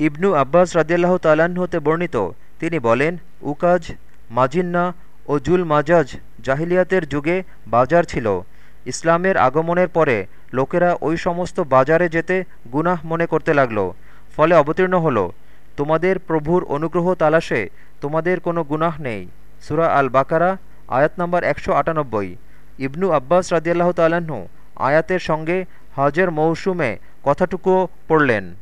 ইবনু আব্বাস রাজিয়াল্লাহ তাল্লাহ্ন হতে বর্ণিত। তিনি বলেন, উকাজ, মাজিন্না ও জুল মাজাজ জাহিলিয়াতের যুগে বাজার ছিল। ইসলামের আগমনের পরে লোকেরা ওই সমস্ত বাজারে যেতে গুনাহ মনে করতে লাগল। ফলে অবতীর্ণ হল, তোমাদের প্রভুর অনুগ্রহ তালাশে তোমাদের কোনো গুনাহ নেই। সুরা আল বাকারা আয়াত নম্বর একশো আটানব্বই। ইবনু আব্বাস রাজিয়াল্লাহ তাল্লাহ্ন আয়াতের সঙ্গে হজের মৌসুমে কথাটুকুও পড়লেন।